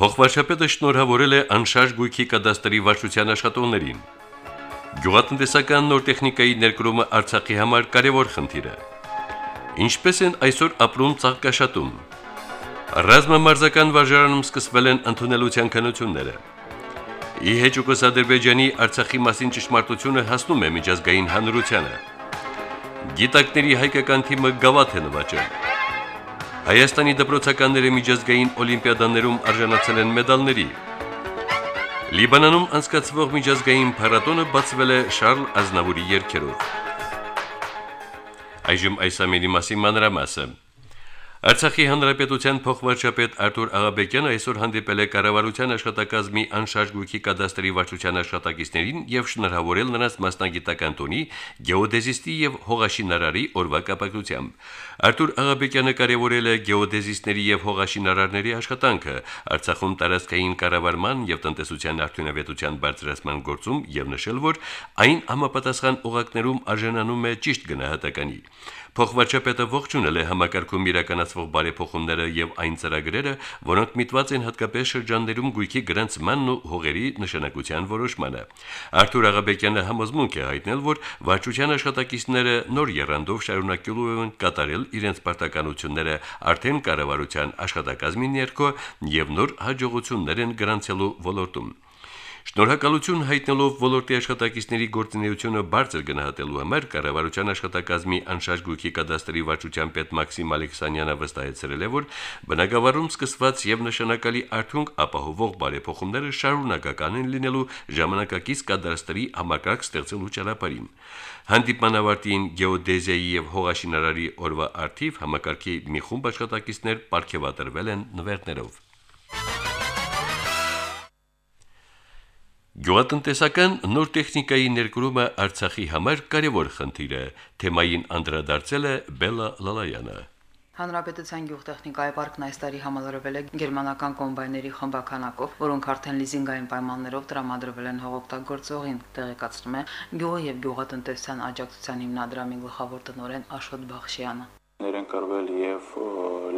Փոխվարշապետը շնորհավորել է անշարժ գույքի կադաստրի վարչության աշխատողներին։ Գյուղատնտեսական նոր տեխնիկայի ներկրումը Արցախի համար կարևոր խնդիր է։ Ինչպես են այսօր ապրում ցաղկաշատում։ Ռազմամարզական վարժարանում սկսվել են ընդունելության քննությունները։ Ի հեճուկս Ադրբեջանի Արցախի մասին ճշմարտությունը հասնում է միջազգային հանրությանը։ Գիտակների հայկական թիմը գավաթ է նվաճել։ Հայաստանի դպրոցականները միջազգային օլիմպիադաներում արժանացել են մեդալների։ Լիբանանում անցկացվող միջազգային փառատոնը բացվել է Շարլ Ազնավուրի երգերով։ Այժմ այս ամենի մասին մանրամասը։ Արցախի հանրապետության փոխվարչապետ Արտուր Աղաբեկյանը այսօր հանդիպել է կառավարության աշխատակազմի անշարժ գույքի կադաստրի վարչության աշխատակիցներին եւ շնորհավորել նրանց մասնագիտական տոնի, գեոդեզիստի եւ հողաշինարարի օրվա կապակցությամբ։ Արտուր Աղաբեկյանը կարևորել է գեոդեզիստների եւ հողաշինարարների աշխատանքը Արցախում տարածքային կառավարման եւ տնտեսության արդյունավետության բարձրացման գործում եւ նշել, որ այն համապատասխան օղակներում արժանանում է ճիշտ գնահատականի։ Փոխվարչապետը ողջունել է համակարգում իրականացվող բարեփոխումները եւ այն ծրագրերը, որոնք միտված են հատկապես շրջաններում գույքի գրանցմանն ու հողերի նշանակության որոշմանը։ Արթուր Աղաբեկյանը համոզմունք է հայտնել, որ վարչության աշխատակիցները նոր երանդով շարունակելու են կատարել իրենց պարտականությունները արդեն կառավարության աշխատակազմի ներքո եւ նոր հաջողություններ են գրանցելու ոլորտում։ Շնորհակալություն հայտնելով ոլորտի աշխատակիցների գործունեությունը բարձր գնահատելու համար կառավարության աշխատակազմի անշարժ գույքի կադաստրի վարչության պետ Մաքսիմ Ալեքսանյանը վստահեցրել է, որ բնակավարում սկսված եւ նշանակալի արդյունք ապահովող բարեփոխումները շարունակական են լինելու ժամանակակից կադաստրի համակարգ ստեղծելու ճանապարհին։ Հանդիպանավարտին գեոդեզիայի եւ հողաշինարարի օրվա արդիվ համակարգի մի խումբ աշխատակիցներ ապարգևատրվել են նվերներով։ Գյուղատնտեսական նոր տեխնիկայի ներկրումը Արցախի համար կարևոր խնդիր է, թեմային անդրադարձել է Բելա Լալայանը։ Հանրապետության գյուղտեխնիկայի պարկն այս տարի համալրվել է գերմանական կոմբայների խմբականակով, որոնք արդեն լիզինգային պայմաններով տրամադրվել են հողօգտագործողին, տեղեկացնում է Գյուղ եւ գյուղատնտեսության աջակցության հիմնադրամի գլխավոր տնօրեն Աշոտ Բախշյանը ներընկրվել եւ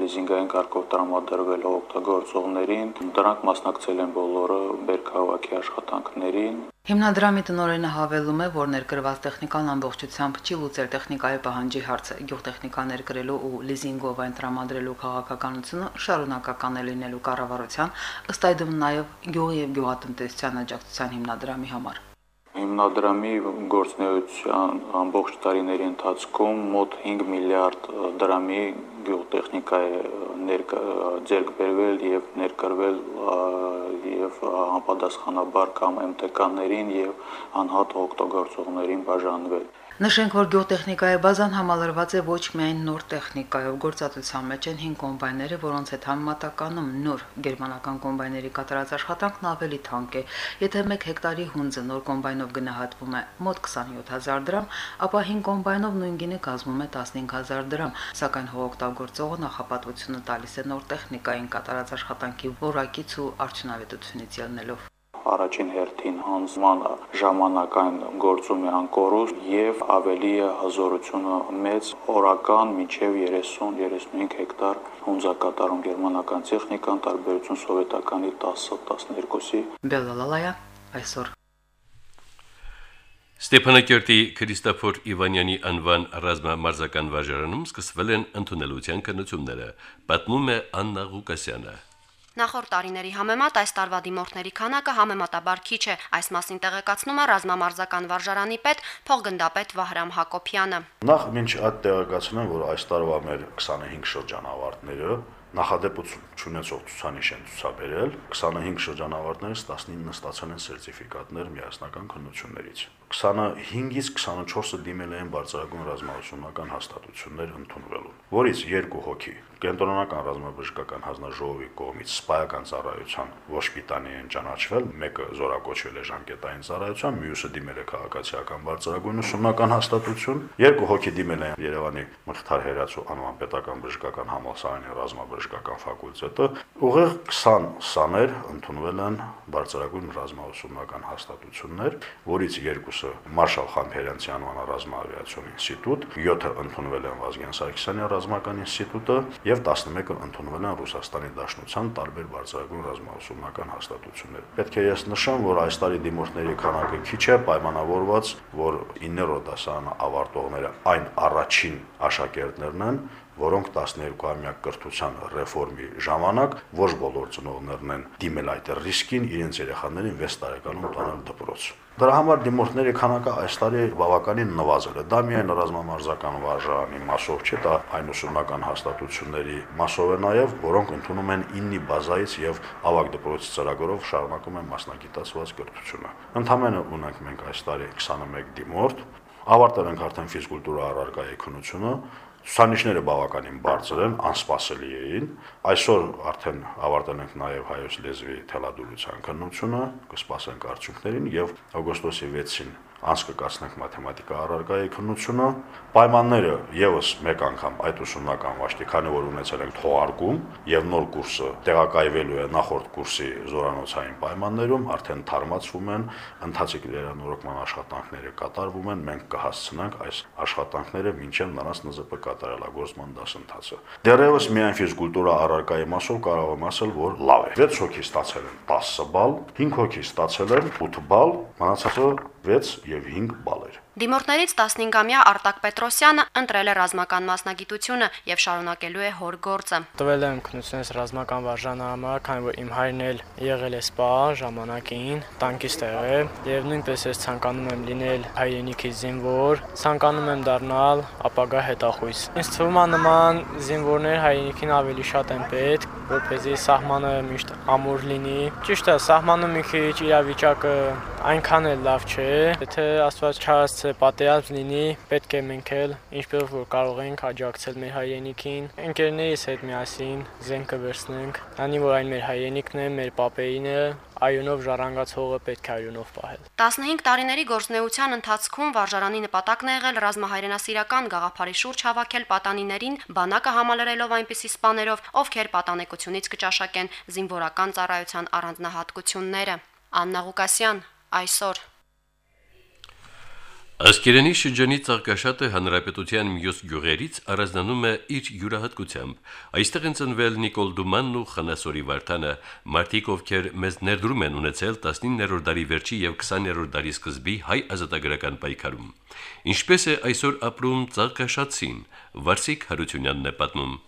լիզինգային կարգով տրամադրվել օգտագործողներին։ Դրանք մասնակցել են բոլորը բերքահավաքի աշխատանքներին։ Հիմնադրամի տնօրենը հավելում է, որ ներկրված տեխնիկան ամբողջությամբ չի լուծել տեխնիկայի պահանջի հարցը։ Գյուղտեխնիկա ներկրելու ու լիզինգով այն տրամադրելու քաղաքականությունը շարունակական է լինելու կառավարության, ըստ այդմ նաև գյուղի եւ գյուղատնտեսության աջակցության հիմնադրամի համար։ Հիմնադրամի գործնեության ամբողջ տարիների ընթացքում մոտ 5 միլիարդ դրամի գյուղտեխնիկա է ձեռք բերվել եւ ներկրվել եւ համապատասխանաբար կամ MTK-ներին եւ անհատ օգտագործողներին բաժանվել։ Նշենք, որ գյուղտեխնիկայի բազան համալրված է ոչ միայն նոր տեխնիկայով, գործածության մեջ են 5 կոմբայները, որոնց հետ համեմատականում նոր գերմանական կոմբայների կատարած աշխատանքն ավելի թանկ է։ Եթե 1 հեկտարի հունձը նոր կոմբայնով գնահատվում է մոտ 27000 դրամ, ապա 5 կոմբայնով նույն գինը կազմում է 15000 դրամ, սակայն հողօգտագործողը նախապատվությունը տալիս է նոր տեխնիկային կատարած աշխատանքի որակից ու արդյունավետությունից ելնելով առաջին հերթին հանձնման ժամանակային գործում է անկորուս եւ ավելի է հզորությունը մեծ օրական մինչեւ 30-35 հեկտար հունձակատարում գերմանական տեխնիկան տարբերություն սովետականի 10-12-ի Բելալալայա այսօր Ստեփանակերտի Քրիստոֆոր Իվանյանի անվան ռազմամարզական վարժարանում սկսվել են ընդունելության քննությունները, պատմում է Աննա Ղուկասյանը։ Նախորդ տարիների համեմատ այս տարվա դիմորդների քանակը համեմատաբար քիչ է։ Այս մասին տեղեկացնում է ռազմամարզական վարժարանի պետ փոխգնդապետ Վահրամ Հակոբյանը։ Նախ ինչ այդ տեղեկացնեմ, որ այս տարվա մեր 25 շրջանավարտները նախադեպություն չունեցող ցուցանիշ են ցուցաբերել 25 շրջանավարտներից 19-ը ստացել են սերտիֆիկատներ միասնական քննություններից 25-ից 24-ը դիմել են բարձրագույն ռազմավարությունական հաստատություններ ընդունվելու, որից երկու հոգի կենտրոնական ռազմաբժշկական հանձնաժողովի կողմից սպայական ծառայության ոչ պիտանի են ճանաչվել, մեկը զորակոչվել է ժամկետային ծառայության, մյուսը դիմել է քաղաքացիական բարձրագույն ուսումնական հաստատություն, երկու հոգի դիմել են Երևանի Մխիթար Հերացու անվան պետական բժշկական համալսարանի ռազմաբժշկական ֆակուլտետը, ուղիղ 20 սաներ ընդունվել են բարձրագույն ռազմաուսումնական հաստատություններ, որից երկուսը Մարշալ Խամփերյանցի անվան ռազմաավիացիոն ինստիտուտ, 7-ը ընդունվել են Վազգեն Սարգսյանի ռազմական ինստիտուտը եւ 11-ը ընդունվել են Ռուսաստանի Դաշնության տարբեր բարձրագույն ռազմաուսումնական հաստատություններ։ Պետք է ես նշեմ, որ այս տարի դիմորդների քանակը քիչ է, պայմանավորված, որ 9-րդ դասարանը ավարտողները այն առաջին աշակերտներն են, որոնք 12-ամյա կրթության ռեֆորմի ժամանակ ոչ բոլոր ծնողներն են դիմել այդ ռիսկին իրենց երեխաներին 6 տարեկանում տանել դպրոց։ Դրա համար դիմորդների քանակը այս տարի բավականին նվազել է։ Դա միայն ռազմամարզական վարժարանի մասով չէ, դա այն ուսումնական հաստատությունների մասով է նաև, որոնք ընդունում են 9-ի բազայից եւ ավագ դպրոցի ծրագրով շարունակում են մասնագիտացված կրթությունը։ Ընդամենը ունենք մենք այս տարի 21 դիմորդ, ավարտել ենք արդեն ֆիզկուլտուրա առարկայի քննությունը, Ցուցանիշները բավականին բարձր են, անսպասելի էին։ Այսօր արդեն ավարտել ենք նաև հայոց լեզվի թելադրության քննությունը, կսպասենք արդյունքներին եւ օգոստոսի 6-ին անց կկացնենք մաթեմատիկա առարկայի քննությունը, պայմանները եւս մեկ անգամ այդ ուսումնական վաշտի, քանի որ ունեցել ենք թողարկում եւ նոր կուրսը տեղակայվելու է նախորդ կուրսի զորանոցային պայմաններում, արդեն թարմացվում են, ընթացիկ լերանորոգման աշխատանքները կատարվում են, մենք կհասցնենք այս աշխատանքները մինչև նրանց ՆԶՊ կատարելագործման դասընթացը։ Դեռևս միայն ֆիզկուլտուրա առարկայի մասով կարող եմ ասել, որ լավ է։ 6 հոգի ստացել են 10 բալ, 5 հոգի ստացել են 8 բալ, մնացածը 6 եւ 5 բալեր։ Դիմորդներից 15-ամյա Արտակ Պետրոսյանը ընտրել է ռազմական մասնագիտությունը եւ շարունակելու է հոր գործը։ Տվել եմ քննությունից ռազմական վարժանը համար, քանի որ իմ հայրն էլ եղել է սպա ժամանակին, տանկիստ եղել եւ նույնպես ես ցանկանում եմ լինել հայրենիքի զինվոր, ցանկանում եմ դառնալ ապագա հետախույզ։ Ինձ թվում է նման զինվորներ հայրենիքին ավելի շատ են պետք, որպեսզի սահմանը միշտ ամուր լինի։ Ճիշտ է, սահմանը մի քիչ իրավիճակը այնքան էլ լավ չէ, եթե Աստված չհասցե պատերազմ լինի, պետք է մենք էլ ինչպես որ կարող ենք աջակցել մեր հայրենիքին, ընկերներիս հետ միասին զենքը վերցնենք, քանի որ այն մեր հայրենիքն է, մեր պապերին է, այունով ժառանգացողը պետք է այունով պահել։ 15 տարիների գործնեության ընթացքում վարժարանի նպատակն է եղել ռազմահայրենասիրական գաղափարի շուրջ հավաքել պատանիներին, բանակը համալրելով այնպիսի սպաներով, ովքեր պատանեկությունից կճաշակեն զինվորական ծառայության առանձնահատկությունները։ Աննա Ղուկասյան այսօր Ասկերանի շրջանի ցաղկաշատը հանրապետության մյուս գյուղերից առանձնանում է իր յուրահատկությամբ։ Այստեղ են ծնվել Նիկոլ Դումանն ու Խանասորի Վարդանը, մարդիկ ովքեր մեզ ներդրում են ունեցել 19-րդ դարի վերջի եւ 20-րդ դարի սկզբի հայ ազատագրական պայքարում։ Ինչպես է այսօր ապրում ցաղկաշատցին, Վարսիկ Հարությունյանն է պատմում։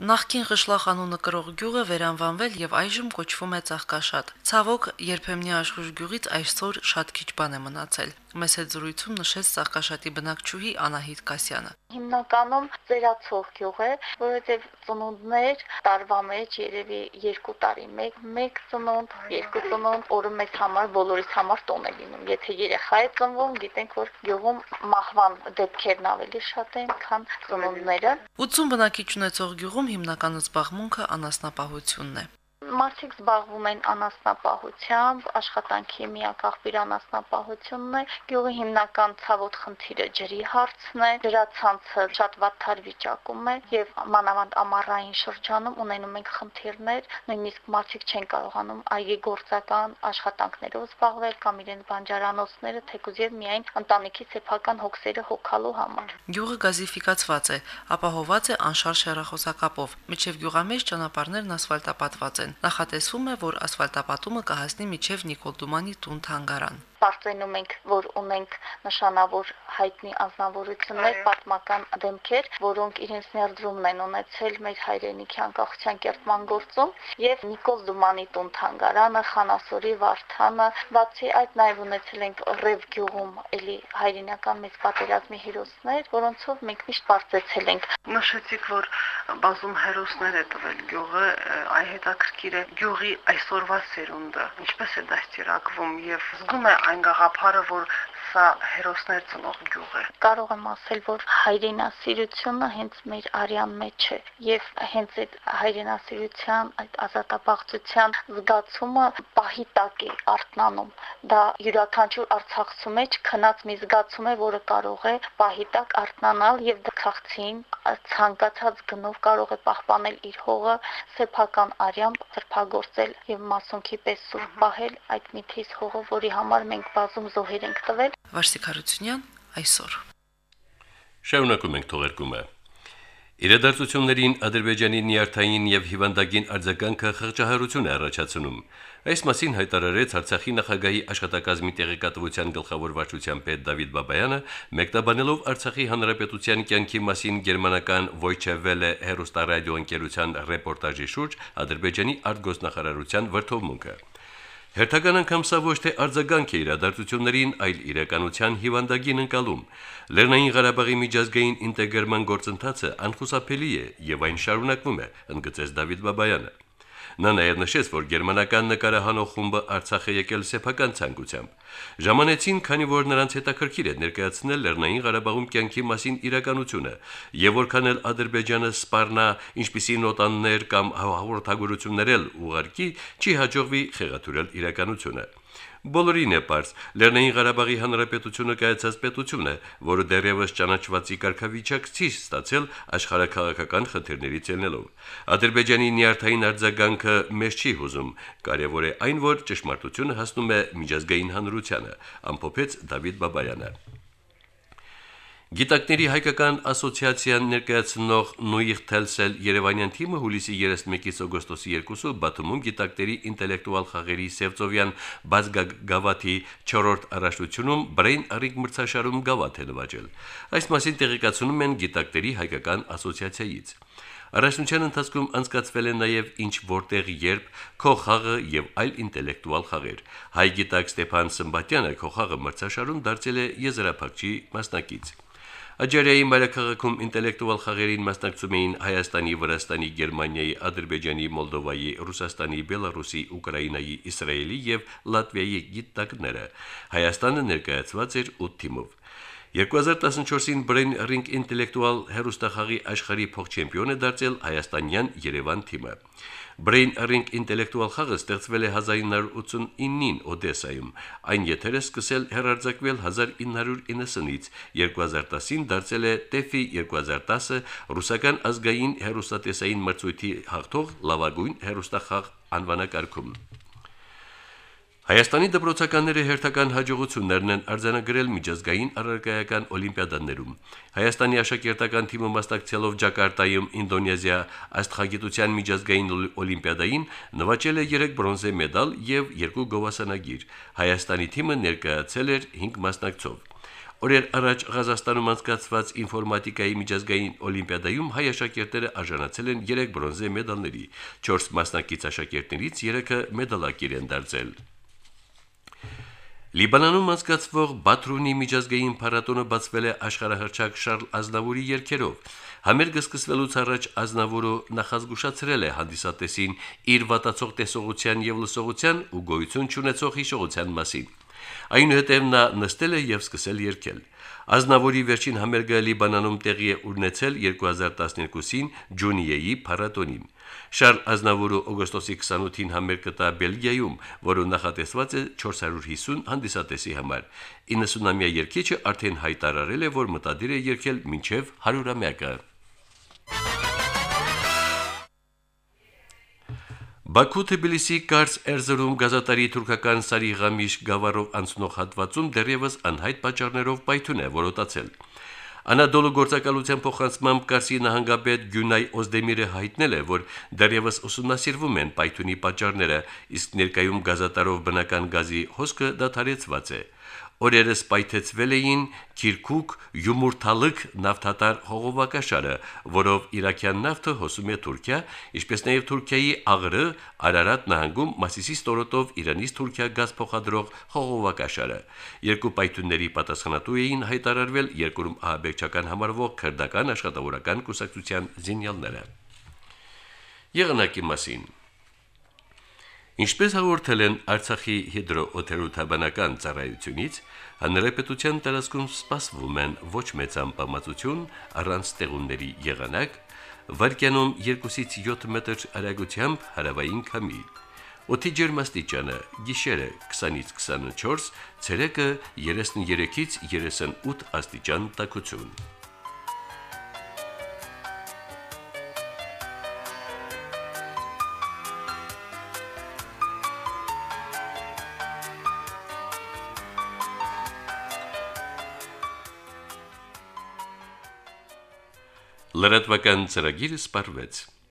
Նախքին Ղշլախ անունը կրող գյուղը վերանվանվել եւ այժմ կոչվում է Ծաղկաշատ։ Ցավոք, երբեմնի աշխուժ գյուղից այսօր շատ քիչ բան է մնացել։ Մեծ հետ զրույցում նշեց Ծաղկաշատի բնակչուհի Անահիտ Կասյանը։ Հիմնականում ծերացող գյուղ է, որովհետև ծնունդներ տարվա մեջ երևի 2 տարի մեկ, մեկ ծնունդ, երկու ծնունդ, օրը մեծ համար բոլորիս համար տոն է լինում։ Եթե երեխա է ծնվում, գիտենք, որ գյուղում մահվան դեպքերն ավելի շատ են, քան ծնունդները։ 80 բնակիչ ունեցող գյուղում հիմնական զբաղմունքը անասնապահությունն է մարդիկ զբաղվում են անասնապահությամբ, աշխատանքի միակաղբիր անասնապահությունն է, գյուղի հիմնական ցավոտ խնդիրը ջրի հարցն է, ջրացանցը շատ վատթար վիճակում է եւ մանավանդ ամառային շրջանում ունենում ենք խնդիրներ, նույնիսկ մարդիկ չեն կարողանում այգեգործական աշխատանքներով զբաղվել կամ իրենց բանջարանոցները թեկուզ եւ միայն ընտանիքի սեփական հոգսերը հոգալու համար։ Գյուղը գազիֆիկացված է, ապահոված է անշարժ հեռախոսակապով։ Միջև գյուղամեջ ճանապարհներն ասֆալտապատված են։ Նախատեսվում է, որ ասֆալտապատումը կհասնի միջև Նիկոլ Դումանի տուն թանգարան։ Պարծենում ենք, որ ունենք նշանավոր հայտնի անznավորություններ, պատմական դեմքեր, որոնք իրենց ներդրումն են ունեցել մեր հայրենիքի անկախության կերտման գործում, եւ Նիկոլ Դումանի տուն թանգարանը, Խանասորի Վարդանը, բացի այդ նաև ունեցել ենք Ռև գյուղում էլի հայրենական մեծ պատերազմի հերոսներ, որոնցով մենք միշտ բարձեցել ենք։ Նշեցիք, որ բազում հերոսներ է տվել գյուղը, այ հետաքրքիր է գյուղի այսօրվա սերունդը, ինչպես է դաստիարակվում եւ զգում է այն գաղափարը, որ սա հերոսներ ծնող գյուղ է։ Կարող եմ ասել, որ հայրենասիրությունը հենց մեր արյան մեջ է եւ հենց այդ հայրենասիրության, այդ ազատապահծության զգացումը պահի տակ է արտնանում։ Դա յուրաքանչյուր արցախցու մեջ քնած մի զգացում է, որը կարող է պահի տակ արտնանալ եւ դքախցին ցանկացած գնով կարող է պահպանել իր հողը սեփական արյամբ ծրփագործել եւ մասոնքի պես սուրբ պահել այդ միթիս հողը, որի համար մենք բազում զոհեր ենք տվել Վարսիկ Հարությունյան այսօր։ Շարունակում ենք թողարկումը։ Իրադարձություններին Ադրբեջանի նյարդային եւ հիվանդագին արձագանքը խղճահարություն է առաջացնում։ Այս մասին հայտարարեց Արցախի նախագահի աշխատակազմի տեղեկատվության գլխավոր վարչության պետ Դավիթ Բաբայանը, մեկնաբանելով Արցախի հանրապետության կյանքի մասին գերմանական Voice Welle հերոստարադիո ընկերության ռեպորտաժի շուրջ Ադրբեջանի արտգոսնախարարության վրթովմունքը։ Հերթական անգամ սա ոչ թե արձագանք է իրադարձություններին, այլ իրականության հիվանդագին ընկալում։ Լեռնային Ղարաբաղի միջազգային ինտեգրման գործընթացը անխուսափելի է եւ այն շարունակվում է, ընդգծեց Դավիթ Բաբայանը։ Նա նաև նշեց, որ գերմանական նկարահանող խումբը Արցախ է եկել սեփական ցանկությամբ։ Ժամանեցին, քանի որ նրանց հետաքրքիր է ներկայացնել Լեռնային Ղարաբաղում կյանքի մասին իրականությունը, եւ որքան էլ Ադրբեջանը սպառնա ինչպիսի նոտաններ կամ հաղորդագրություններ ուղարկի, չի հաջողվի խեղաթյուրել իրականությունը։ Բոլորին է པարզ Լեռնային Ղարաբաղի Հանրապետությունը կայացած պետություն է, որը դեռևս ճանաչվածի կարգավիճակ չի ստացել աշխարհակաղակական խնդիրներից ելնելով։ Ադրբեջանի նյարդային արձագանքը մեզ չի հուզում։ Կարևոր է այն, որ ճշմարտությունը հասնում է միջազգային հանրությանը, ամփոփեց Դավիթ Բաբայանը։ Գիտակների հայկական ասոցիացիան ներկայացնող Նույխ Թելսել Երևանյան թիմը հուլիսի 31-ից օգոստոսի 2-ը Բաթումում գիտակների ինտելեկտուալ խաղերի Սևծովյան բազգավաթի 4-րդ առաջնությունում Brain Ring մրցաշարում գավաթ է նվաճել։ Այս մասին տեղեկացնում են գիտակների հայկական ասոցիացիայից։ Առաջնության ընթացքում անցկացվել է նաև ինչ որտեղ երբ քոխաղը եւ այլ ինտելեկտուալ խաղեր։ Հայ գիտակ Ստեփան Սմբատյանը քոխաղը մրցաշարում դարձել է եզրափակչի մասնակից։ Աջարիայի մայրաքաղաքում ինտելեկտուալ խաղերին մասնակցում էին Հայաստանի, Վրաստանի, Գերմանիայի, Ադրբեջանի, Մոլդովայի, Ռուսաստանի, Բելարուսի, Ուկրաինայի, Իսրայելի եւ Լատվիայի գիտակները։ Հայաստանը ներկայացված էր 8 թիմով։ 2014-ին Brain Ring ինտելեկտուալ հերոստախաղի աշխարհի փոխ-չեմպիոն է դարձել հայաստանյան Երևան թիմը։ Brain Ring ինտելեկտուալ խաղը ստեղծվել է 1989-ին Օդեսայում։ Այն եթերը սկսել հերարձակվել 1990-ից, 2010-ին դարձել է TEFI 2010-ը ռուսական ազգային հերոստատեսային մրցույթի հաղթող լավագույն հերոստախաղ անվանակարգում։ Հայաստանի դպրոցականները հերթական հաջողություններն են արձանագրել միջազգային առարկայական օլիմպիադաներում։ Հայաստանի աշակերտական թիմը մասնակցելով Ջակարտայում Ինդոնեզիա աստղագիտության միջազգային օլիմպիադային նվաճել է 3 բրոնզե մեդալ եւ 2 գովասանագիր։ Հայաստանի թիմը ներկայացել էր 5 մասնակցով։ Օրեր առաջ Ղազախստանում անցկացված ինֆորմատիկայի միջազգային օլիմպիադայում հայ աշակերտները արժանացել են 3 բրոնզե մեդալների։ 4 մասնակից աշակերտներից 3-ը մեդալակիր են դարձել։ Լիբանանում անցկացվող Բաթրունի միջազգային փառատոնը բացվել է աշխարհահռչակ Շարլ Ազնավուրի երկերով։ Համերգը սկսվելուց առաջ Ազնավուրը նախազգուշացրել է հանդիսատեսին իր վատացող տեսողության եւ լսողության ու գոյություն չունեցող հիշողության մասին։ Այնուհետև նա նստել է եւ սկսել երգել։ Ազնավուրի վերջին համերգը Լիբանանում տեղի է ունեցել 2012-ին Ջունիեի փառատոնին։ Շարլ Ազնավուրը օգոստոսի 28-ին համերգ կտա Բելգիայում, որը նախատեսված է 450 հանդիսատեսի համար։ 90-ամյա երգիչը արդեն հայտարարել է, որ մտադիր է երգել մինչև 100-ամյակը։ Բաքու Թբիլիսի Կարս Էրզրում գազատարի թուրքական Սարիղամիշ գավառով անցնող հատվածում դեռևս անհայտ պատճառներով պայթուն է որոտացել։ Անադոլու գործակալության փոխանցմամբ Կարսի նահանգապետ Գյունայ Օզդեմիրը հայտնել է, որ դեռևս ուսումնասիրվում են պայթունի պատճառները, իսկ ներկայում գազատարով բնական գազի հոսքը դադարեցված է։ Օրերս պայթեցվել էին Քիրքուկ Յումուրթալիկ նավթատար հողովակաշարը, որով Իրաքյան նավթը հոսում է Թուրքիա, ինչպես նաև Թուրքիայի ԱՂՌ Արարատ նահանգում Մասիսի ստորոտով Իրանից Թուրքիա գազ փոխադրող հողովակաշարը։ Երկու պայթունների պատասխանատու էին հայտարարվել երկրում ահաբեկչական համարվող քրդական աշխատավորական կուսակցության զինյալները։ Եղանակի մասին Ինչպես հաղորդել են Արցախի հիդրոօթերոթաբանական ծառայությունից, հանրապետության տարածքում սպասվում են ոչ մեծ ամպամածություն առանց տեղումների եղանակ, վարկյանում 2-ից 7 մետր արագությամբ հարավային քամի։ Օդի ջերմաստիճանը՝ գիշերը 20-ից 24, ցերեկը 33-ից 38 աստիճան տաքություն։ Լրատվական ծրագիրը սպարվեց։